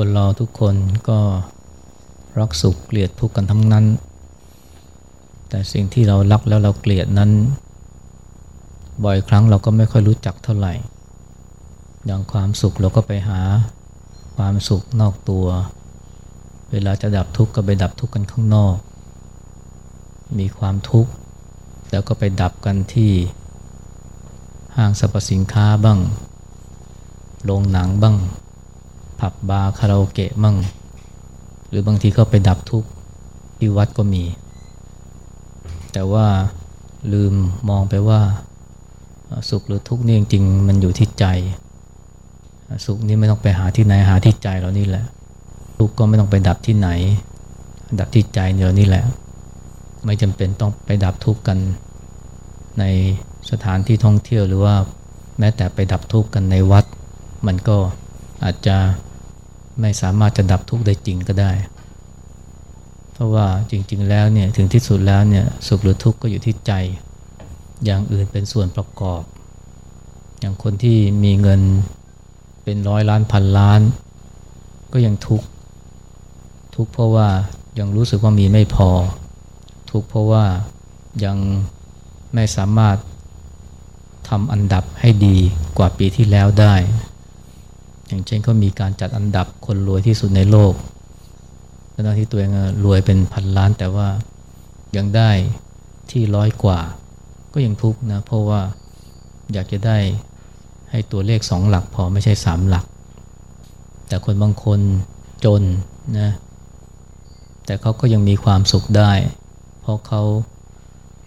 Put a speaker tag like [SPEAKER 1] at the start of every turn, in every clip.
[SPEAKER 1] คนเราทุกคนก็รักสุขเกลียดทุกข์กันทั้งนั้น แต่สิ่งที่เรารักแล้วเราเกลียดนั้น บ่อยครั้งเราก็ไม่ค่อยรู้จักเท่าไหร่ อย่างความสุขเราก็ไปหาความสุขนอกตัว เวลาจะดับทุกข์ก็ไปดับทุกข์กันข้างนอก มีความทุกข์แล้วก็ไปดับกันที่ ห้างสรรพสินค้าบ้าง โรงหนังบ้าง ผับบาร์คาราโอเกะบ้างหรือบางทีก็ไปดับทุกข์ที่วัดก็มี แต่ว่าลืมมองไปว่าสุขหรือทุกข์นี่จริงๆมันอยู่ที่ใจ สุขนี่ไม่ต้องไปหาที่ไหนหาที่ใจเรานี่แหละ ทุกข์ก็ไม่ต้องไปดับที่ไหน ดับที่ใจเรานี่แหละ ไม่จำเป็นต้องไปดับทุกข์กันในสถานที่ท่องเที่ยวหรือว่าแม้แต่ไปดับทุกข์กันในวัด มันก็อาจจะ ไม่สามารถจะดับทุกข์ได้จริงก็ได้ เพราะว่าจริง ๆ แล้วเนี่ยถึงที่สุดแล้วเนี่ยสุขหรือทุกข์ก็อยู่ที่ใจ อย่างอื่นเป็นส่วนประกอบ อย่างคนที่มีเงินเป็นร้อยล้านพันล้าน ก็ยังทุกข์ทุกข์เพราะว่ายังรู้สึกว่ามีไม่พอ ทุกข์เพราะว่ายังไม่สามารถทำอันดับให้ดีกว่าปีที่แล้วได้ อย่างเช่นเขามีการจัดอันดับคนรวยที่สุดในโลกทั้งที่ตัวเองรวยเป็นพันล้าน แต่ว่ายังได้ที่ร้อยกว่า ก็ยังทุกข์นะ เพราะว่าอยากจะได้ให้ตัวเลขสองหลักพอไม่ใช่สามหลัก แต่คนบางคนจนนะแต่เขาก็ยังมีความสุขได้ เพราะเขา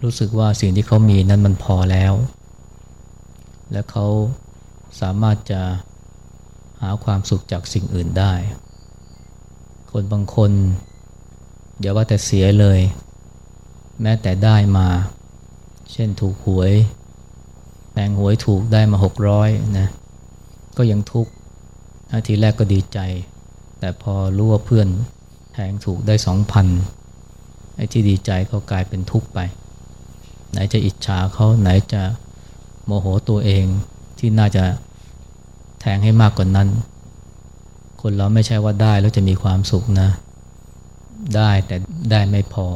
[SPEAKER 1] รู้สึกว่าสิ่งที่เขามีนั้นมันพอแล้ว และเขาสามารถจะ หาความสุขจากสิ่งอื่นได้ คนบางคนเดี๋ยวว่าแต่เสียเลย แม้แต่ได้มา เช่นถูกหวยแทงหวยถูกได้มาหกร้อยนะก็ยังทุกข์ทีแรกก็ดีใจ แต่พอรู้ว่าเพื่อนแทงถูกได้สองพันไอ้ที่ดีใจก็กลายเป็นทุกข์ไป ไหนจะอิจฉาเขาไหนจะโมโหตัวเองที่น่าจะ แทงให้มากกว่านนั้น คนเราไม่ใช่ว่าได้แล้วจะมีความสุขนะ ได้แต่ได้ไม่พอ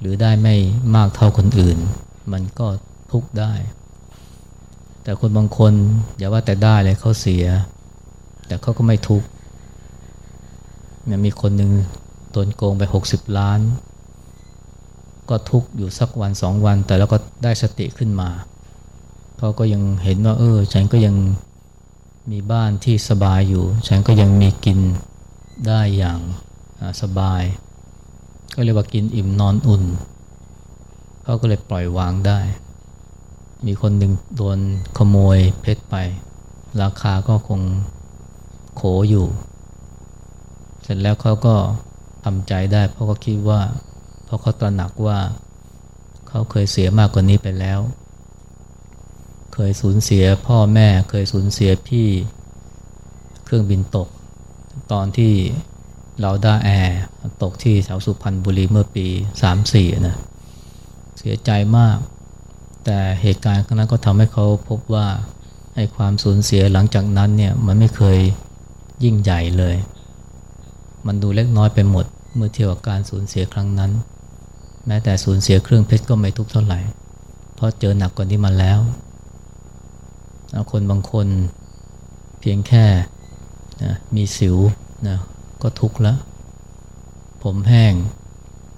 [SPEAKER 1] หรือได้ไม่มากเท่าคนอื่น มันก็ทุกข์ได้ แต่คนบางคนอย่าว่าแต่ได้เลยเขาเสีย แต่เขาก็ไม่ทุกข์มีคนหนึ่งโดนโกงไป 60 ล้าน ก็ทุกข์อยู่สักวันสองวัน แต่แล้วก็ได้สติขึ้นมาเขาก็ยังเห็นว่า เออ ฉันก็ยัง มีบ้านที่สบายอยู่ ฉันก็ยังมีกินได้อย่างสบาย ก็เรียกว่ากินอิ่มนอนอุ่น เขาก็เลยปล่อยวางได้ มีคนหนึ่งโดนขโมยเพชรไป ราคาก็คงโขอยู่ เสร็จแล้วเขาก็ทำใจได้ เพราะก็คิดว่า เพราะเขาตระหนักว่า เขาเคยเสียมากกว่านี้ไปแล้ว เคยสูญเสียพ่อแม่เคยสูญเสียพี่เครื่องบินตก ตอนที่เราด้าแอร์ตกที่แถวสุพรรณบุรีเมื่อปี 34นะเสียใจมาก แต่เหตุการณ์ครั้งนั้นก็ทำให้เขาพบว่าไอ้ความสูญเสียหลังจากนั้นเนี่ยมันไม่เคยยิ่งใหญ่เลย มันดูเล็กน้อยไปหมดเมื่อเทียบกับการสูญเสียครั้งนั้น แม้แต่สูญเสียเครื่องเพชรก็ไม่ทุกเท่าไหร่ เพราะเจอหนักกว่านี้มาแล้ว คนบางคนเพียงแค่นะมีสิวนะก็ทุกข์แล้วผมแห้ง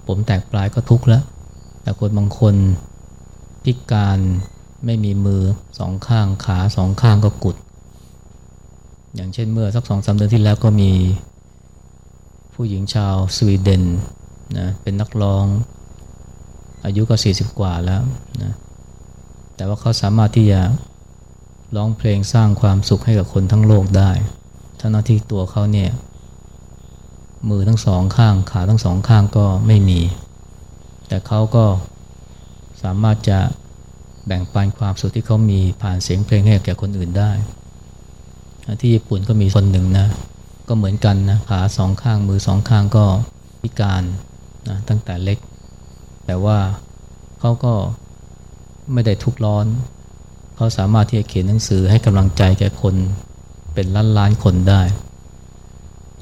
[SPEAKER 1] ผมแตกปลายก็ทุกข์แล้วแต่คนบางคนพิการไม่มีมือสองข้างขาสองข้างก็กุด อย่างเช่นเมื่อสักสองสาเดือนที่แล้วก็มี ผู้หญิงชาวสวีเดนนะเป็นนักร้อง อายุก็ 40 กว่าแล้วนะแต่ว่าเขาสามารถที่จะ ร้องเพลงสร้างความสุขให้กับคนทั้งโลกได้ทั้งที่ตัวเขาเนี่ยมือทั้งสองข้างขาทั้งสองข้างก็ไม่มี แต่เขาก็สามารถจะแบ่งปันความสุขที่เขามีผ่านเสียงเพลงให้แก่คนอื่นได้ ที่ญี่ปุ่นก็มีคนหนึ่งนะก็เหมือนกันนะขาสองข้างมือสองข้างก็พิการนะตั้งแต่เล็ก แต่ว่าเขาก็ไม่ได้ทุกร้อน เขาสามารถที่จะเขียนหนังสือให้กำลังใจแก่คนเป็นล้านล้านคนได้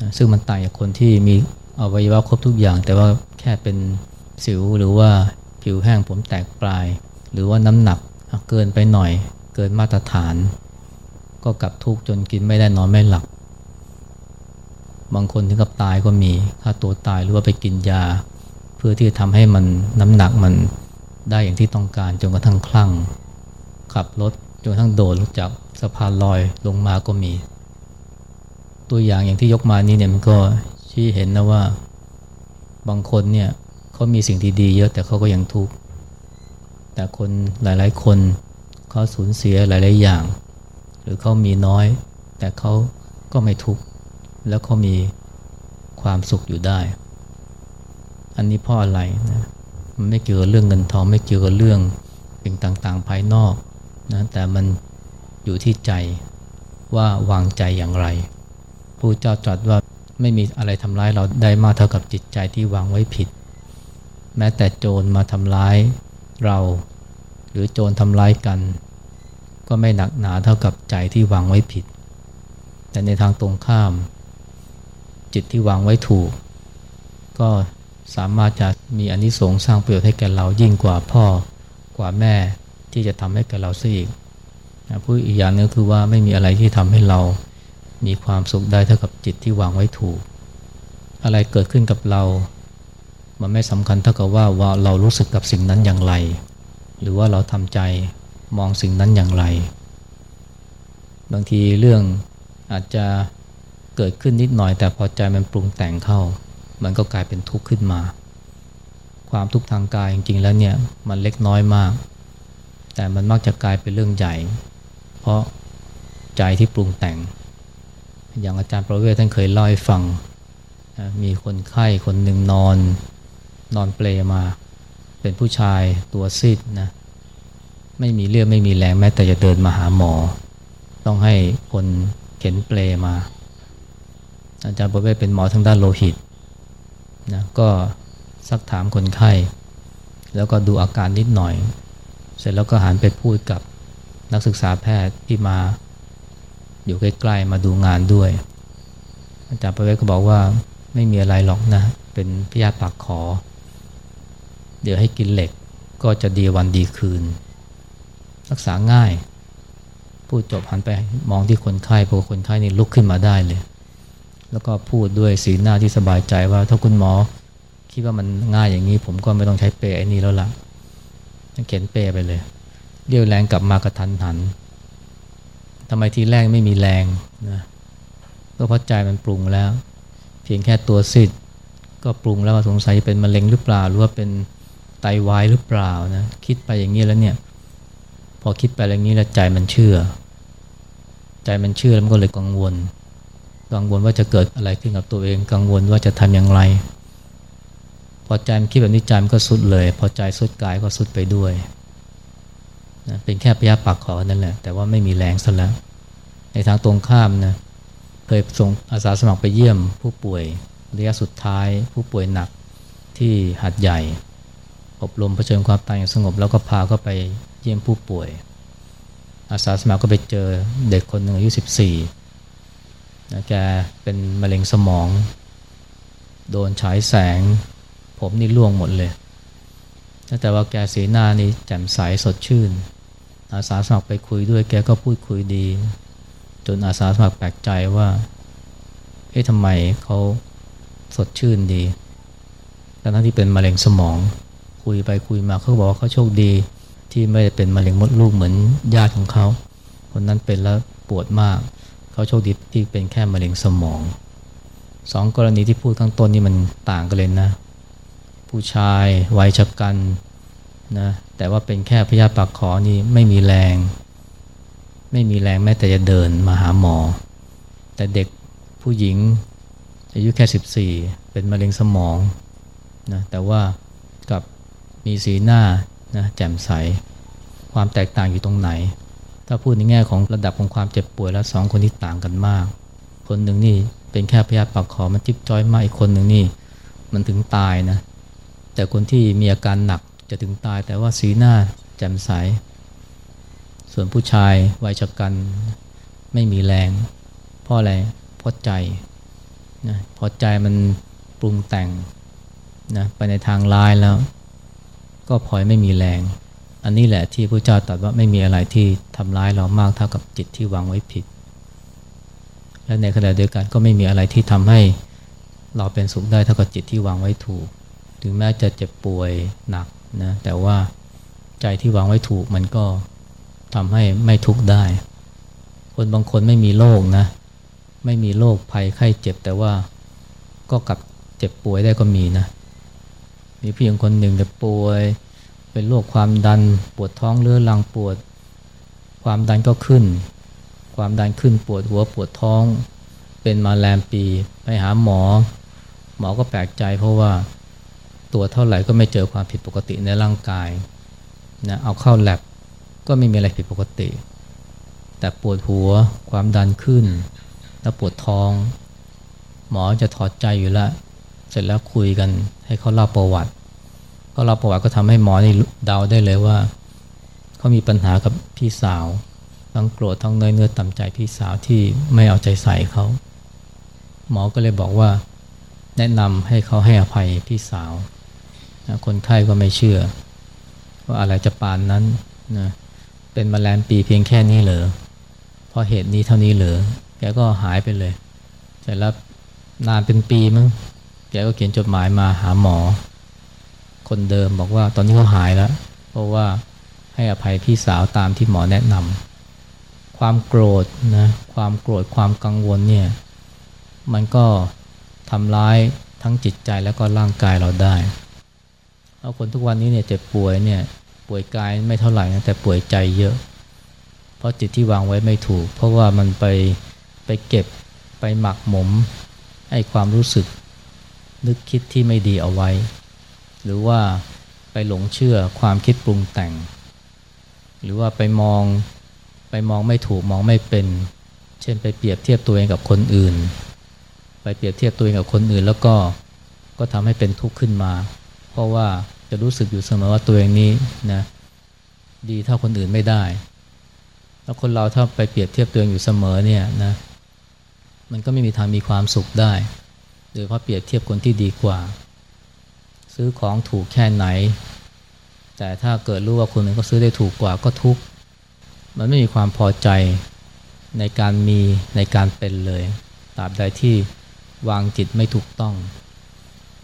[SPEAKER 1] นะซึ่งมันต่างจากคนที่มีอวัยวะครบทุกอย่าง แต่ว่าแค่เป็นสิวหรือว่าผิวแห้งผมแตกปลาย หรือว่าน้ำหนักเกินไปหน่อย เกินมาตรฐาน ก็กลับทุกข์จนกินไม่ได้นอนไม่หลับ บางคนถึงกับตายก็มีฆ่าตัวตายหรือว่าไปกินยา เพื่อที่จะทำให้มันน้ำหนักมันได้อย่างที่ต้องการจนกระทั่งคลั่ง ขับรถจนทั่งโดดจากสะพานลอยลงมาก็มี ตัวอย่างอย่างที่ยกมานี้เนี่ยมันก็ชี้เห็นนะว่าบางคนเนี่ยเขามีสิ่งดีๆเยอะแต่เขาก็ยังทุกข์แต่คนหลายๆ คนเขาสูญเสียหลายๆอย่าง หรือเขามีน้อย แต่เขาก็ไม่ทุกข์แล้วเขามีความสุขอยู่ได้ อันนี้เพราะอะไรนะมันไม่เกี่ยวกับเรื่องเงินทองไม่เกี่ยวกับเรื่องสิ่งต่างๆ ภายนอก นะแต่มันอยู่ที่ใจว่าวางใจอย่างไรผู้เจ้าตรัสว่าไม่มีอะไรทำร้ายเราได้มากเท่ากับจิตใจที่วางไว้ผิด แม้แต่โจรมาทำร้ายเรา หรือโจรทำร้ายกัน ก็ไม่หนักหนาเท่ากับใจที่วางไว้ผิด แต่ในทางตรงข้าม จิตที่วางไว้ถูก ก็สามารถจะมีอนนิสงส์สร้างประโยชน์ให้แก่เรายิ่งกว่าพ่อกว่าแม่ ที่จะทำให้แก่เราซะอีกพูดอีกอย่างนึงคือว่าไม่มีอะไรที่ทำให้เรามีความสุขได้เท่ากับจิตที่วางไว้ถูก อะไรเกิดขึ้นกับเรา มันไม่สำคัญเท่ากับว่าว่าเรารู้สึกกับสิ่งนั้นอย่างไร หรือว่าเราทำใจมองสิ่งนั้นอย่างไร บางทีเรื่องอาจจะเกิดขึ้นนิดหน่อย แต่พอใจมันปรุงแต่งเข้า มันก็กลายเป็นทุกข์ขึ้นมา ความทุกข์ทางกายจริงๆแล้วเนี่ยมันเล็กน้อยมาก แต่มันมักจะกลายเป็นเรื่องใหญ่ เพราะใจที่ปรุงแต่ง อย่างอาจารย์ประเวศท่านเคยเล่าให้ฟังมีคนไข้คนหนึ่งนอน นอนเปลมา เป็นผู้ชายตัวซีดนะไม่มีเลือดไม่มีแรงแม้แต่จะเดินมาหาหมอ ต้องให้คนเข็นเปลมา อาจารย์ประเวศเป็นหมอทางด้านโลหิตนะก็ซักถามคนไข้ แล้วก็ดูอาการนิดหน่อย เสร็จแล้วก็หันไปพูดกับนักศึกษาแพทย์ที่มาอยู่ใกล้ๆมาดูงานด้วย อาจารย์ประเวศก็บอกว่าไม่มีอะไรหรอกนะ เป็นพยาธิปากขอ เดี๋ยวให้กินเหล็กก็จะดีวันดีคืน รักษาง่าย พูดจบหันไปมองที่คนไข้พอคนไข้นี่ลุกขึ้นมาได้เลย แล้วก็พูดด้วยสีหน้าที่สบายใจว่าถ้าคุณหมอคิดว่ามันง่ายอย่างนี้ ผมก็ไม่ต้องใช้เปรย์ไอ้นี่แล้วละ่ะ เข็นเปย์ไปเลยเรียวแรงกลับมากระทันหันทำไมทีแรกไม่มีแรงนะก็เพราะใจมันปรุงแล้ว เพียงแค่ตัวสิทธิ์ก็ปรุงแล้วว่าสงสัยเป็นมะเร็งหรือเปล่า หรือว่าเป็นไตาวายหรือเปล่านะคิดไปอย่างนี้แล้วเนี่ย พอคิดไปอย่างนี้แล้วใจมันเชื่อ ใจมันเชื่อแล้วมันก็เลยกังวล กังวลว่าจะเกิดอะไรขึ้นกับตัวเอง กังวลว่าจะทำอย่างไร พอใจมันคิดแบบนี้ใจมันก็สุดเลย พอใจสุดกายก็สุดไปด้วยนะเป็นแค่พยาปากขอนั่นแหละ แต่ว่าไม่มีแรงซะแล้ว ในทางตรงข้ามนะเคยส่งอาสาสมัครไปเยี่ยมผู้ป่วยระยะสุดท้าย ผู้ป่วยหนักที่หัดใหญ่ อบรมเผชิญความตายอย่างสงบ แล้วก็พาเขาไปเยี่ยมผู้ป่วย อาสาสมัครก็ไปเจอเด็กคนหนึ่งอายุ 14นะแกเป็นมะเร็งสมอง โดนฉายแสง ผมนี่ร่วงหมดเลย แต่ว่าแกสีหน้านี่แจ่มใสสดชื่น อาสาสมัครไปคุยด้วยแกก็พูดคุยดี จนอาสาสมัครแปลกใจว่า เอ๊ะทำไมเขาสดชื่นดีทั้งที่เป็นมะเร็งสมอง คุยไปคุยมาเขาบอกว่าเขาโชคดี ที่ไม่ได้เป็นมะเร็งมดลูกเหมือนญาติของเขา คนนั้นเป็นแล้วปวดมาก เขาโชคดีที่เป็นแค่มะเร็งสมองสองกรณีที่พูดข้างต้นนี่มันต่างกันเลยนะ ผู้ชายวัยชะกันนะแต่ว่าเป็นแค่พยาปากขอนี่ไม่มีแรง ไม่มีแรงแม้แต่จะเดินมาหาหมอ แต่เด็กผู้หญิงอายุแค่ 14 เป็นมะเร็งสมองนะแต่ว่ากับมีสีหน้านะแจ่มใส ความแตกต่างอยู่ตรงไหน ถ้าพูดในแง่ของระดับของความเจ็บป่วยแล้วสองคนที่ต่างกันมาก คนหนึ่งนี่เป็นแค่พยาปากขอมันจิ๊บจ้อยมากอีกคนหนึ่งนี่มันถึงตายนะ แต่คนที่มีอาการหนักจะถึงตายแต่ว่าสีหน้าแจ่มใส ส่วนผู้ชายวัยชกันไม่มีแรง เพราะอะไรเพราะใจนะพอใจมันปรุงแต่งนะไปในทางร้ายแล้ว ก็พลอยไม่มีแรง อันนี้แหละที่พระเจ้าตรัสว่าไม่มีอะไรที่ทำร้ายเรามากเท่ากับจิตที่วางไว้ผิด และในขณะเดียวกันก็ไม่มีอะไรที่ทำให้เราเป็นสุขได้เท่ากับจิตที่วางไว้ถูก ถึงแม้จะเจ็บป่วยหนักนะแต่ว่าใจที่วางไว้ถูกมันก็ทำให้ไม่ทุกข์ได้ คนบางคนไม่มีโรคนะ ไม่มีโรคภัยไข้เจ็บแต่ว่าก็กลับเจ็บป่วยได้ก็มีนะ มีเพี่หญิงคนหนึ่งจะป่วย เป็นโรคความดันปวดท้องเรื้อรังปวด ความดันก็ขึ้น ความดันขึ้นปวดหัวปวดท้อง เป็นมาแรมปี ไปหาหมอ หมอก็แปลกใจเพราะว่า ตัวเท่าไหร่ก็ไม่เจอความผิดปกติในร่างกายนะเอาเข้าแลบก็ไม่มีอะไรผิดปกติ แต่ปวดหัวความดันขึ้น แล้วปวดท้อง หมอจะถอดใจอยู่แล้วเสร็จแล้วคุยกันให้เขาเล่าประวัติก็เล่าประวัติก็ทำให้หมอนี่เดาได้เลยว่า เขามีปัญหากับพี่สาวทั้งโกรธทั้งเนื้อเนื้อต่ำใจพี่สาวที่ไม่เอาใจใส่เขา หมอก็เลยบอกว่า แนะนำให้เขาให้อภัยพี่สาว คนไข้ก็ไม่เชื่อ ว่าอะไรจะปานนั้นนะเป็นมแมลงปีเพียงแค่นี้เหรอเพราะเหตุนี้เท่านี้เหรอแกก็หายไปเลยเสร็จแล้วนานเป็นปีมั้งแกก็เขียนจดหมายมาหาหมอ คนเดิมบอกว่าตอนนี้เขาหายแล้ว เพราะว่าให้อภัยพี่สาวตามที่หมอแนะนำความโกรธนะความโกรธความกังวลเนี่ยมันก็ทำร้ายทั้งจิตใจแล้วก็ร่างกายเราได้ เอาคนทุกวันนี้เนี่ยเจ็บป่วยเนี่ยป่วยกายไม่เท่าไหร่นะแต่ป่วยใจเยอะ เพราะจิตที่วางไว้ไม่ถูก เพราะว่ามันไปไปเก็บไปหมักหมมให้ความรู้สึก นึกคิดที่ไม่ดีเอาไว้ หรือว่าไปหลงเชื่อความคิดปรุงแต่ง หรือว่าไปมองไปมองไม่ถูกมองไม่เป็น เช่นไปเปรียบเทียบตัวเองกับคนอื่น ไปเปรียบเทียบตัวเองกับคนอื่น แล้วก็ก็ทำให้เป็นทุกข์ขึ้นมา ราะว่าจะรู้สึกอยู่เสมอว่าตัวเองนี้นะดีเท่าคนอื่นไม่ได้ แล้วคนเราถ้าไปเปรียบเทียบตัวเองอยู่เสมอเนี่ยนะมันก็ไม่มีทางมีความสุขได้ โดยเพราะเปรียบเทียบคนที่ดีกว่า ซื้อของถูกแค่ไหน แต่ถ้าเกิดรู้ว่าคนอื่นก็ซื้อได้ถูกกว่าก็ทุกข์มันไม่มีความพอใจในการมีในการเป็นเลยตราบใดที่วางจิตไม่ถูกต้อง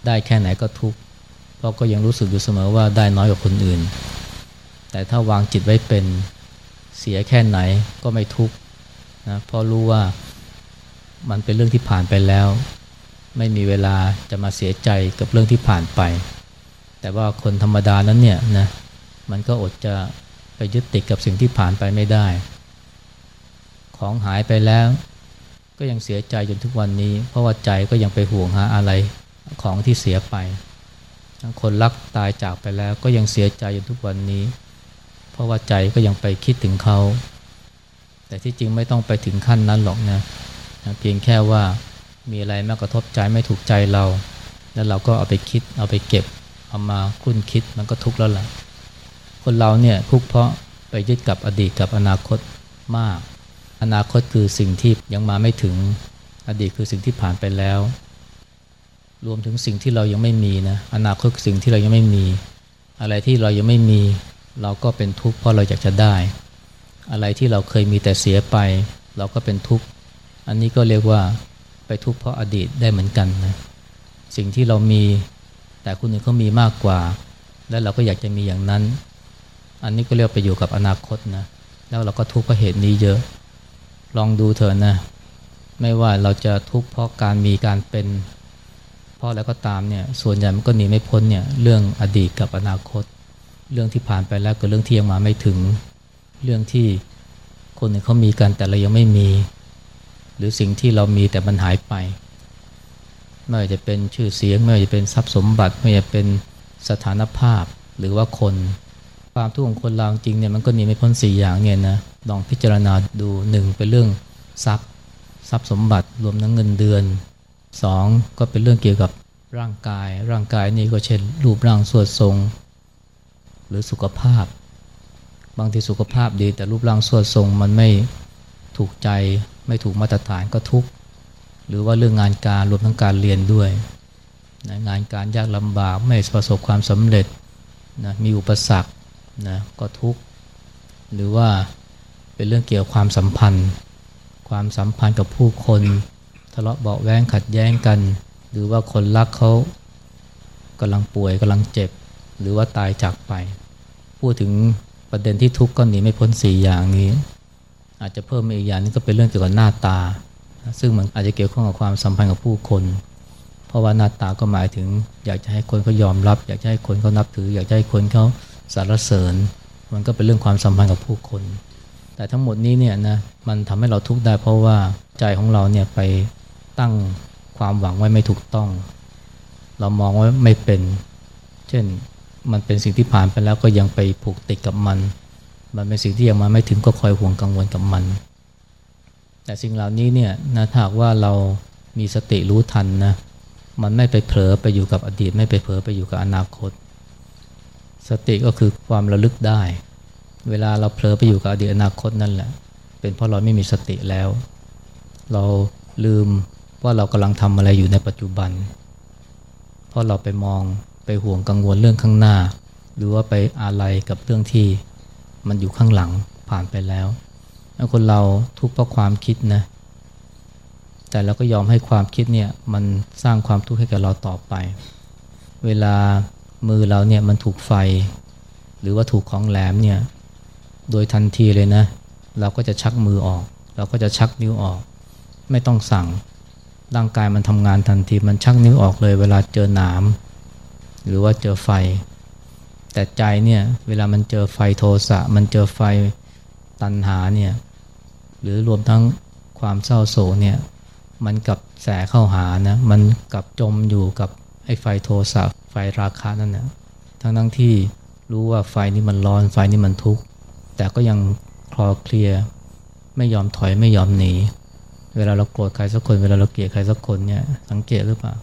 [SPEAKER 1] ได้แค่ไหนก็ทุกข์ ราะก็ยังรู้สึกอยู่เสมอว่าได้น้อยกว่าคนอื่น แต่ถ้าวางจิตไว้เป็นเสียแค่ไหนก็ไม่ทุกข์นะเพราะรู้ว่ามันเป็นเรื่องที่ผ่านไปแล้ว ไม่มีเวลาจะมาเสียใจกับเรื่องที่ผ่านไป แต่ว่าคนธรรมดานั้นเนี่ยนะมันก็อดจะไปยึดติดกับสิ่งที่ผ่านไปไม่ได้ ของหายไปแล้วก็ยังเสียใจจนทุกวันนี้ เพราะว่าใจก็ยังไปห่วงหาอะไรของที่เสียไป คนรักตายจากไปแล้วก็ยังเสียใจอยู่ทุกวันนี้ เพราะว่าใจก็ยังไปคิดถึงเขา แต่ที่จริงไม่ต้องไปถึงขั้นนั้นหรอกนะเพียงแค่ว่ามีอะไรมากระทบใจไม่ถูกใจเรา แล้วเราก็เอาไปคิดเอาไปเก็บ เอามาคุ้นคิดมันก็ทุกข์แล้วล่ะคนเราเนี่ยทุกข์เพราะไปยึดกับอดีตกับอนาคตมาก อนาคตคือสิ่งที่ยังมาไม่ถึงอดีตคือสิ่งที่ผ่านไปแล้ว รวมถึงสิ่งที่เรายังไม่มีนะอนาคตสิ่งที่เรายังไม่มี อะไรที่เรายังไม่มี เราก็เป็นทุกข์เพราะเราอยากจะได้ อะไรที่เราเคยมีแต่เสียไป เราก็เป็นทุกข์อันนี้ก็เรียกว่าไปทุกข์เพราะอดีตได้เหมือนกันนะสิ่งที่เรามีแต่คนอื่นเขามีมากกว่า แล้วเราก็อยากจะมีอย่างนั้น อันนี้ก็เรียกไปอยู่กับอนาคตนะแล้วเราก็ทุกข์เพราะเหตุนี้เยอะ ลองดูเถอะนะ ไม่ว่าเราจะทุกข์เพราะการมีการเป็น ราะแล้วก็ตามเนี่ยส่วนใหญ่มันก็หนีไม่พ้นเนี่ยเรื่องอดีตกับอนาคต เรื่องที่ผ่านไปแล้วกับเรื่องที่ยังมาไม่ถึง เรื่องที่คนอื่นเขามีกันแต่เรายังไม่มี หรือสิ่งที่เรามีแต่มันหายไปไม่ว่าจะเป็นชื่อเสียงไม่ว่าจะเป็นทรัพย์สมบัติไม่ว่าจะเป็นสถานภาพหรือว่าคน ความทุกข์ของคนเราจริงเนี่ยมันก็หนีไม่พ้นสี่อย่างเนี่ยนะลองพิจารณาดูหนึ่งเป็นเรื่องทรัพย์ ทรัพย์สมบัติรวมทั้งเงินเดือน สองก็เป็นเรื่องเกี่ยวกับร่างกาย ร่างกายนี่ก็เช่น รูปร่างส่วดทรง หรือสุขภาพ บางทีสุขภาพดี แต่รูปร่างส่วดทรงมันไม่ถูกใจ ไม่ถูกมาตรฐานก็ทุกข์หรือว่าเรื่องงานการรวมทั้งการเรียนด้วยนะงานการยากลำบากไม่ประสบความสำเร็จนะมีอุปสรรคนะก็ทุกข์หรือว่าเป็นเรื่องเกี่ยวกับความสัมพันธ์ ความสัมพันธ์กับผู้คน ทะเลาะเบาแวงขัดแย้งกัน หรือว่าคนรักเขากำลังป่วยกำลังเจ็บ หรือว่าตายจากไป พูดถึงประเด็นที่ทุกข์ก็หนีไม่พ้นสี่อย่างนี้ อาจจะเพิ่มอีกอย่างนึงก็เป็นเรื่องเกี่ยวกับหน้าตา ซึ่งมันอาจจะเกี่ยวข้องกับความสัมพันธ์กับผู้คน เพราะว่าหน้าตาก็หมายถึง อยากจะให้คนเขายอมรับ อยากจะให้คนเขานับถือ อยากจะให้คนเขาสรรเสริญ มันก็เป็นเรื่องความสัมพันธ์กับผู้คน แต่ทั้งหมดนี้เนี่ยนะมันทำให้เราทุกข์ได้เพราะว่าใจของเราเนี่ยไป ตั้งความหวังไว้ไม่ถูกต้อง เรามองว่าไม่เป็น เช่นมันเป็นสิ่งที่ผ่านไปแล้วก็ยังไปผูกติดกับมัน มันเป็นสิ่งที่ยังมาไม่ถึงก็คอยห่วงกังวลกับมัน แต่สิ่งเหล่านี้เนี่ยนะถ้าว่าเรามีสติรู้ทันนะมันไม่ไปเผลอไปอยู่กับอดีต ไม่ไปเผลอไปอยู่กับอนาคต สติก็คือความระลึกได้ เวลาเราเผลอไปอยู่กับอดีตอนาคตนั่นแหละ เป็นเพราะเราไม่มีสติแล้ว เราลืม ว่าเรากำลังทำอะไรอยู่ในปัจจุบัน เพราะเราไปมองไปห่วงกังวลเรื่องข้างหน้า หรือว่าไปอาลัยกับเรื่องที่มันอยู่ข้างหลังผ่านไปแล้วแล้วคนเราทุกข์เพราะความคิดนะ แต่เราก็ยอมให้ความคิดเนี่ยมันสร้างความทุกข์ให้กับเราต่อไป เวลามือเราเนี่ยมันถูกไฟ หรือว่าถูกของแหลมเนี่ยโดยทันทีเลยนะ เราก็จะชักมือออก เราก็จะชักนิ้วออก ไม่ต้องสั่ง ร่างกายมันทำงานทันทีมันชักนิ้วออกเลย เวลาเจอหนาม หรือว่าเจอไฟ แต่ใจเนี่ยเวลามันเจอไฟโทสะ มันเจอไฟตัณหาเนี่ยหรือรวมทั้งความเศร้าโศกเนี่ยมันกับแสเข้าหานะมันกับจมอยู่กับไอ้ไฟโทสะไฟราคะนั่นนะทั้งทั้งที่รู้ว่าไฟนี้มันร้อนไฟนี้มันทุกข์แต่ก็ยังคลอเคลียไม่ยอมถอยไม่ยอมหนี เวลาเราโกรธใครสักคน เวลาเราเกลียดใครสักคนเนี่ยสังเกตหรือเปล่า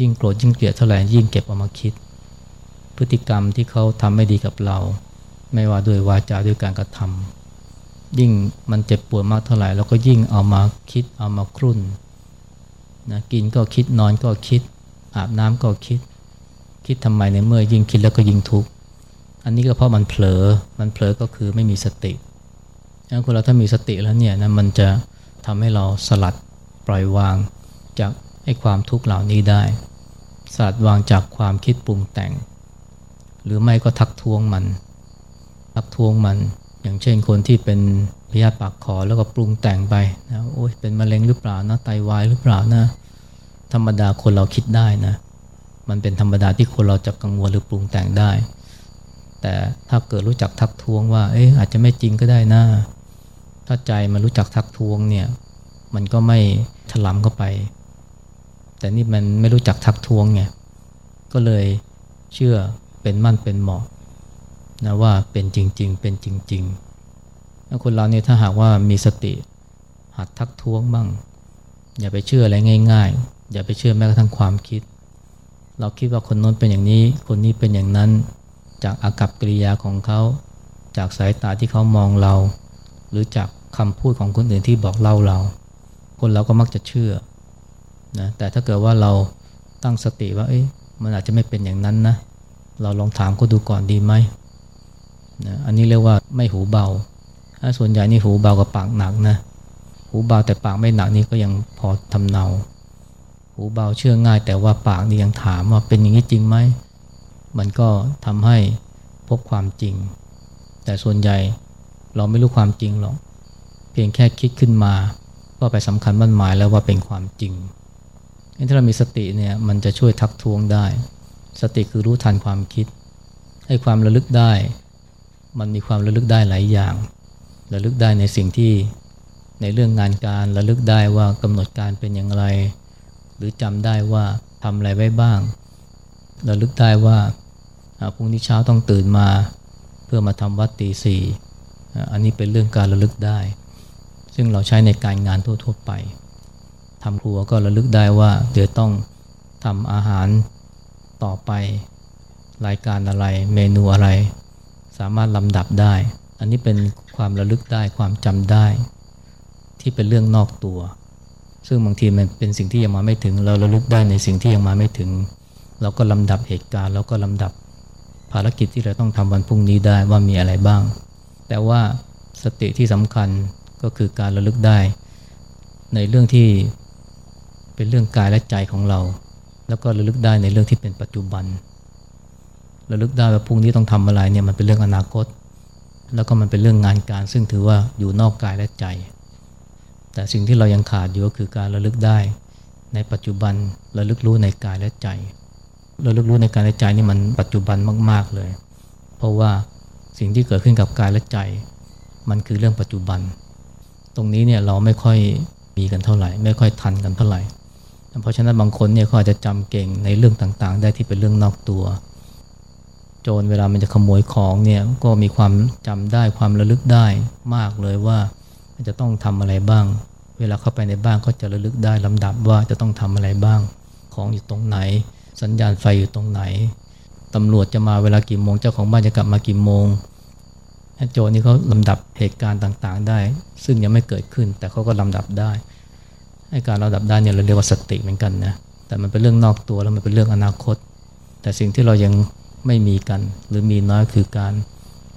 [SPEAKER 1] ยิ่งโกรธยิ่งเกลียดเท่าไหร่ยิ่งเก็บเอามาคิด พฤติกรรมที่เขาทำไม่ดีกับเรา ไม่ว่าด้วยวาจาด้วยการกระทำยิ่งมันเจ็บปวดมากเท่าไหร่เราก็ยิ่งเอามาคิดเอามาครุ่นนะกินก็คิดนอนก็คิด อาบน้ำก็คิด คิดทำไมในเมื่อยิ่งคิดแล้วก็ยิ่งทุกข์อันนี้ก็เพราะมันเผลอมันเผลอก็คือไม่มีสติงั้นคนเราถ้ามีสติแล้วเนี่ยนะมันจะ ทำให้เราสลัดปล่อยวางจากให้ความทุกข์เหล่านี้ได้ สลัดวางจากความคิดปรุงแต่ง หรือไม่ก็ทักท้วงมัน ทักท้วงมัน อย่างเช่นคนที่เป็นพยาธิปากคอแล้วก็ปรุงแต่งไปนะโอ้ยเป็นมะเร็งหรือเปล่านะไตาวายหรือเปล่านะ ธรรมดาคนเราคิดได้นะ มันเป็นธรรมดาที่คนเราจะกังวลหรือปรุงแต่งได้ แต่ถ้าเกิดรู้จักทักท้วงว่า เอ๊ะอาจจะไม่จริงก็ได้นะ ถ้าใจมันรู้จักทักท้วงเนี่ยมันก็ไม่ถลำเข้าไป แต่นี่มันไม่รู้จักทักท้วงไงก็เลยเชื่อเป็นมั่นเป็นเหมาะนะว่าเป็นจริง ๆ เป็นจริงๆแล้วคนเราเนี่ยถ้าหากว่ามีสติ หัดทักท้วงบ้าง อย่าไปเชื่ออะไรง่าย ๆ อย่าไปเชื่อแม้กระทั่งความคิด เราคิดว่าคนโน้นเป็นอย่างนี้ คนนี้เป็นอย่างนั้น จากอากับกิริยาของเขา จากสายตาที่เขามองเรา หรือจากคำพูดของคนอื่นที่บอกเล่าเรา คนเราก็มักจะเชื่อนะแต่ถ้าเกิดว่าเราตั้งสติว่าเอ๊ะมันอาจจะไม่เป็นอย่างนั้นนะเราลองถามก็ดูก่อนดีไหมนะอันนี้เรียกว่าไม่หูเบาถ้าส่วนใหญ่นี่หูเบากับปากหนักนะหูเบาแต่ปากไม่หนักนี่ก็ยังพอทำเนาหูเบาเชื่อง่าย แต่ว่าปากนี่ยังถามว่าเป็นอย่างนี้จริงไหมมันก็ทำให้พบความจริง แต่ส่วนใหญ่ เราไม่รู้ความจริงหรอก เพียงแค่คิดขึ้นมา ก็ไปสำคัญมั่นหมายแล้วว่าเป็นความจริงถ้าเรามีสติเนี่ยมันจะช่วยทักท้วงได้ สติคือรู้ทันความคิด ให้ความระลึกได้ มันมีความระลึกได้หลายอย่าง ระลึกได้ในสิ่งที่ในเรื่องงานการระลึกได้ว่ากำหนดการเป็นอย่างไร หรือจำได้ว่าทำอะไรไว้บ้าง ระลึกได้ว่าพรุ่งนี้เช้าต้องตื่นมา เพื่อมาทำวัดตีสี่ อันนี้เป็นเรื่องการระลึกได้ ซึ่งเราใช้ในการงานทั่ว ๆ ไปทำครัวก็ระลึกได้ว่าเดี๋ยวต้องทำอาหารต่อไปรายการอะไร เมนูอะไร สามารถลำดับได้ อันนี้เป็นความระลึกได้ความจำได้ ที่เป็นเรื่องนอกตัว ซึ่งบางทีมันเป็นสิ่งที่ยังมาไม่ถึง เราระลึกได้ในสิ่งที่ยังมาไม่ถึง เราก็ลำดับเหตุการณ์แล้วก็ลำดับภารกิจที่เราต้องทำวันพรุ่งนี้ได้ว่ามีอะไรบ้าง แต่ว่าสติที่สำคัญก็คือการระลึกได้ ในเรื่องที่เป็นเรื่องกายและใจของเรา แล้วก็ระลึกได้ในเรื่องที่เป็นปัจจุบัน ระลึกได้ว่าพรุ่งนี้ต้องทำอะไรเนี่ยมันเป็นเรื่องอนาคต แล้วก็มันเป็นเรื่องงานการ ซึ่งถือว่าอยู่นอกกายและใจ แต่สิ่งที่เรายังขาดอยู่ก็คือการระลึกได้ ในปัจจุบันระลึกรู้ในกายและใจระลึกรู้ในกายและใจนี่มันปัจจุบันมาก ๆเลย เพราะว่า สิ่งที่เกิดขึ้นกับกายและใจ มันคือเรื่องปัจจุบัน ตรงนี้เนี่ยเราไม่ค่อยมีกันเท่าไหร่ ไม่ค่อยทันกันเท่าไหร่ เพราะฉะนั้นบางคนเนี่ยเขาอาจจะจำเก่งในเรื่องต่างๆ ได้ที่เป็นเรื่องนอกตัว โจรเวลามันจะขโมยของเนี่ยก็มีความจำได้ความระลึกได้มากเลยว่าจะต้องทำอะไรบ้าง เวลาเข้าไปในบ้านก็จะระลึกได้ลำดับว่าจะต้องทำอะไรบ้าง ของอยู่ตรงไหน สัญญาณไฟอยู่ตรงไหน ตำรวจจะมาเวลากี่โมง เจ้าของบ้านจะกลับมากี่โมงโจนี่เขาลำดับเหตุการณ์ต่างๆ ได้ ซึ่งยังไม่เกิดขึ้น แต่เขาก็ลำดับได้ให้การเราดับได้เนี่ยเราเรียกว่าสติเหมือนกันนะแต่มันเป็นเรื่องนอกตัวแล้วมันเป็นเรื่องอนาคต แต่สิ่งที่เรายังไม่มีกัน หรือมีน้อยคือการ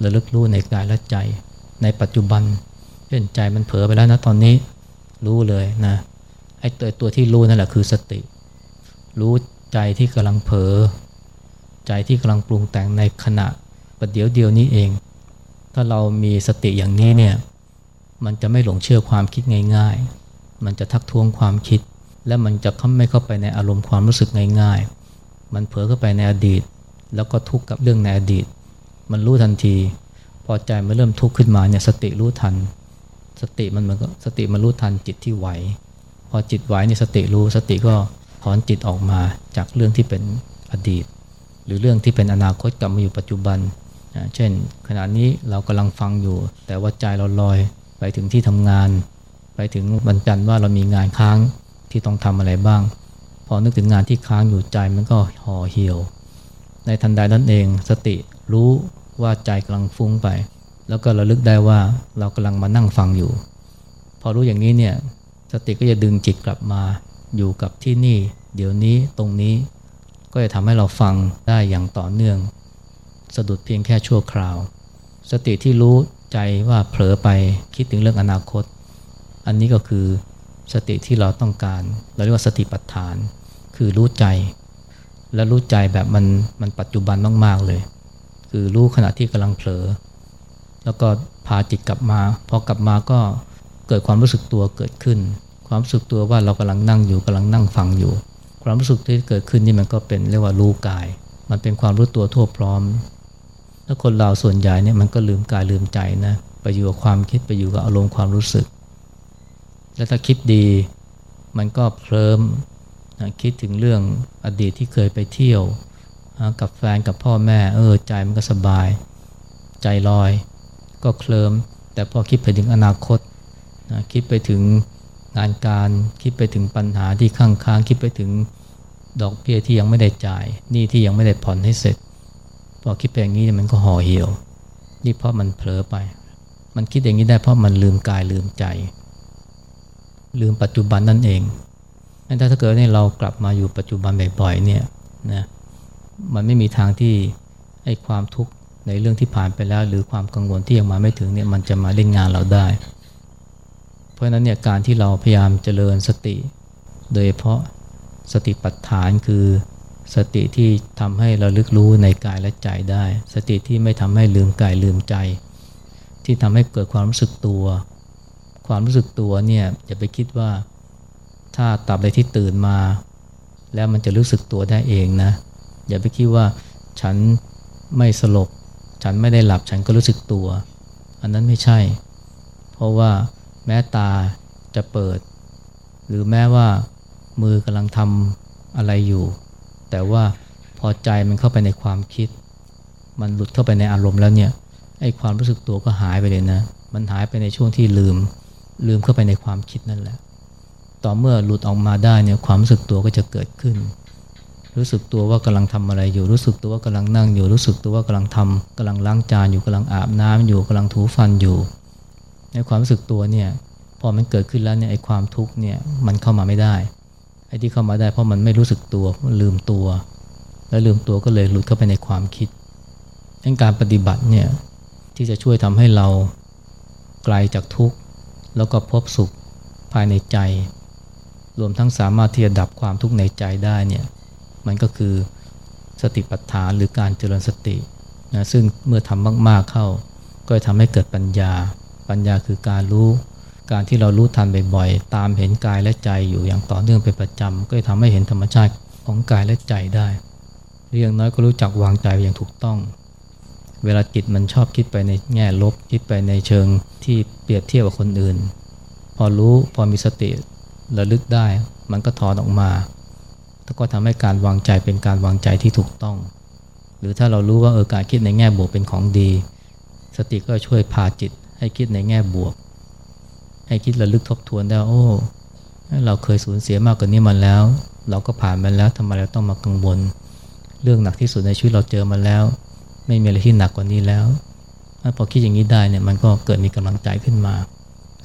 [SPEAKER 1] ระลึกรู้ในกายและใจ ในปัจจุบันเช่นใจมันเผลอไปแล้วนะตอนนี้รู้เลยนะไอ้ตัวตัวที่รู้นั่นแหละคือสติ รู้ใจที่กำลังเผลอ ใจที่กำลังปรุงแต่งในขณะประเดี๋ยวเดียวนี้เอง ถ้าเรามีสติอย่างนี้เนี่ยมันจะไม่หลงเชื่อความคิดง่าย ๆ มันจะทักท้วงความคิด และมันจะไม่เข้าไปในอารมณ์ความรู้สึกง่ายๆ มันเผลอเข้าไปในอดีต แล้วก็ทุกข์กับเรื่องในอดีต มันรู้ทันที พอใจมันเริ่มทุกข์ขึ้นมาเนี่ยสติรู้ทัน สติมันมันก็สติมันรู้ทันจิตที่ไหว พอจิตไหวเนี่ยสติรู้สติก็ถอนจิตออกมาจากเรื่องที่เป็นอดีต หรือเรื่องที่เป็นอนาคตกลับมาอยู่ปัจจุบันเช่น ขณะนี้เรากำลังฟังอยู่ แต่ว่าใจเราลอยไปถึงที่ทำงาน ไปถึงบรรจันว่าเรามีงานค้างที่ต้องทำอะไรบ้าง พอนึกถึงงานที่ค้างอยู่ใจมันก็ห่อเหี่ยว ในทันใดนั้นเองสติรู้ว่าใจกำลังฟุ้งไป แล้วก็ระลึกได้ว่าเรากำลังมานั่งฟังอยู่ พอรู้อย่างนี้เนี่ยสติก็จะดึงจิตกลับมาอยู่กับที่นี่ เดี๋ยวนี้ตรงนี้ ก็จะทำให้เราฟังได้อย่างต่อเนื่อง สะดุดเพียงแค่ชั่วคราว สติที่รู้ใจว่าเผลอไปคิดถึงเรื่องอนาคต อันนี้ก็คือสติที่เราต้องการ เราเรียกว่าสติปัฏฐาน คือรู้ใจ และรู้ใจแบบมันมันปัจจุบันมากๆเลย คือรู้ขณะที่กำลังเผลอ แล้วก็พาจิตกลับมาพอกลับมาก็เกิดความรู้สึกตัวเกิดขึ้น ความรู้สึกตัวว่าเรากำลังนั่งอยู่กำลังนั่งฟังอยู่ ความรู้สึกที่เกิดขึ้นนี่มันก็เป็นเรียกว่ารู้กาย มันเป็นความรู้ตัวทั่วพร้อมแล้วคนเราส่วนใหญ่เนี่ยมันก็ลืมกายลืมใจนะไปอยู่กับความคิดไปอยู่กับอารมณ์ความรู้สึก แล้วถ้าคิดดีมันก็เคลิมนะคิดถึงเรื่องอดีตที่เคยไปเที่ยวกับแฟนกับพ่อแม่เออใจมันก็สบาย ใจลอย ก็เคลิมแต่พอคิดไปถึงอนาคตนะคิดไปถึงงานการคิดไปถึงปัญหาที่ข้างค้างคิดไปถึง ดอกเบี้ยที่ยังไม่ได้จ่ายหนี้ที่ยังไม่ได้ผ่อนให้เสร็จ พอคิดไปอย่างนี้มันก็ห่อเหี่ยว นี่เพราะมันเผลอไป มันคิดอย่างนี้ได้เพราะมันลืมกายลืมใจ ลืมปัจจุบันนั่นเองแต่ถ้าเกิดเนี่ยเรากลับมาอยู่ปัจจุบันบ่อยๆเนี่ยนะมันไม่มีทางที่ไอ้ความทุกข์ในเรื่องที่ผ่านไปแล้ว หรือความกังวลที่ยังมาไม่ถึงเนี่ยมันจะมาเล่นงานเราได้ เพราะฉะนั้นเนี่ยการที่เราพยายามเจริญสติ โดยเฉพาะ สติปัฏฐานคือสติที่ทำให้เราลึกรู้ในกายและใจได้ สติที่ไม่ทำให้ลืมกายลืมใจ ที่ทำให้เกิดความรู้สึกตัว ความรู้สึกตัวเนี่ยอย่าไปคิดว่าถ้าตับใดที่ตื่นมา แล้วมันจะรู้สึกตัวได้เองนะ อย่าไปคิดว่าฉันไม่สลบ ฉันไม่ได้หลับฉันก็รู้สึกตัว อันนั้นไม่ใช่ เพราะว่าแม้ตาจะเปิด หรือแม้ว่า มือกำลังทำอะไรอยู่ แต่ว่าพอใจมันเข้าไปในความคิด มันหลุดเข้าไปในอารมณ์แล้วเนี่ยไอ้ความรู้สึกตัวก็หายไปเลยนะ มันหายไปในช่วงที่ลืม ลืมเข้าไปในความคิดนั่นแหละ ต่อเมื่อหลุดออกมาได้เนี่ยความรู้สึกตัวก็จะเกิดขึ้น รู้สึกตัวว่ากำลังทำอะไรอยู่ รู้สึกตัวว่ากำลังนั่งอยู่ รู้สึกตัวว่ากำลังทำกำลังล้างจานอยู่กำลังอาบน้ำอยู่กำลังถูฟันอยู่ ในความรู้สึกตัวเนี่ย พอมันเกิดขึ้นแล้วเนี่ยไอ้ความทุกข์เนี่ยมันเข้ามาไม่ได้ ไอ้ที่เข้ามาได้เพราะมันไม่รู้สึกตัวมันลืมตัว แล้วลืมตัวก็เลยหลุดเข้าไปในความคิดดังการปฏิบัติเนี่ยที่จะช่วยทำให้เราไกลจากทุกข์ แล้วก็พบสุขภายในใจ รวมทั้งสามารถที่จะดับความทุกข์ในใจได้เนี่ยมันก็คือสติปัฏฐานหรือการเจริญสตินะซึ่งเมื่อทำมากๆเข้า ก็จะทำให้เกิดปัญญา ปัญญาคือการรู้ การที่เรารู้ทันบ่อยๆ ตามเห็นกายและใจอยู่อย่างต่อเนื่องเป็นประจำ ก็จะทำให้เห็นธรรมชาติของกายและใจได้เรียงน้อยก็รู้จักวางใจอย่างถูกต้อง เวลาจิตมันชอบคิดไปในแง่ลบ คิดไปในเชิงที่เปรียบเทียบกับคนอื่น พอรู้พอมีสติระลึกได้ มันก็ถอนออกมาแล้วก็ทำให้การวางใจเป็นการวางใจที่ถูกต้อง หรือถ้าเรารู้ว่าเออการคิดในแง่บวกเป็นของดี สติก็ช่วยพาจิตให้คิดในแง่บวก ให้คิดระลึกทบทวนได้โอ้เราเคยสูญเสียมากกว่านี้มาแล้ว เราก็ผ่านมาแล้วทำไมเราต้องมากังวล เรื่องหนักที่สุดในชีวิตเราเจอมาแล้ว ไม่มีอะไรที่หนักกว่านี้แล้วพอคิดอย่างนี้ได้เนี่ยมันก็เกิดมีกำลังใจขึ้นมา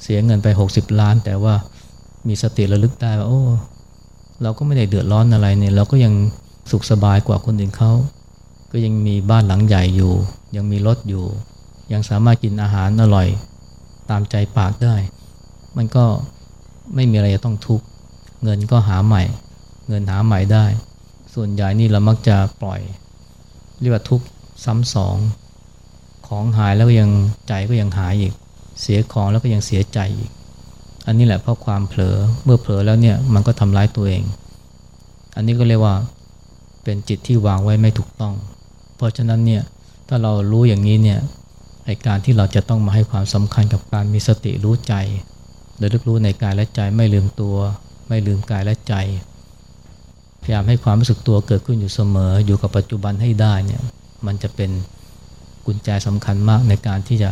[SPEAKER 1] เสียเงินไป 60 ล้าน แต่ว่ามีสติระลึกได้ว่าโอ้เราก็ไม่ได้เดือดร้อนอะไรเนี่ยเราก็ยังสุขสบายกว่าคนอื่นเขาก็ยังมีบ้านหลังใหญ่อยู่ ยังมีรถอยู่ ยังสามารถกินอาหารอร่อย ตามใจปากได้ มันก็ไม่มีอะไรจะต้องทุกข์เงินก็หาใหม่ เงินหาใหม่ได้ ส่วนใหญ่นี่เรามักจะปล่อย เรียกว่าทุกข์ซ้ำสอง ของหายแล้วก็ยังใจก็ยังหายอีก เสียของแล้วก็ยังเสียใจอีก อันนี้แหละเพราะความเผลอเมื่อเผลอแล้วเนี่ยมันก็ทำร้ายตัวเอง อันนี้ก็เรียกว่าเป็นจิตที่วางไว้ไม่ถูกต้อง เพราะฉะนั้นเนี่ยถ้าเรารู้อย่างนี้เนี่ยไอการที่เราจะต้องมาให้ความสำคัญกับการมีสติรู้ใจ โดยรู้ในกายและใจไม่ลืมตัว ไม่ลืมกายและใจ พยายามให้ความรู้สึกตัวเกิดขึ้นอยู่เสมอ อยู่กับปัจจุบันให้ได้เนี่ยมันจะเป็นกุญแจสำคัญมากในการที่จะ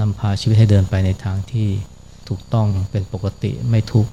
[SPEAKER 1] นำพาชีวิตให้เดินไปในทางที่ถูกต้องเป็นปกติไม่ทุกข์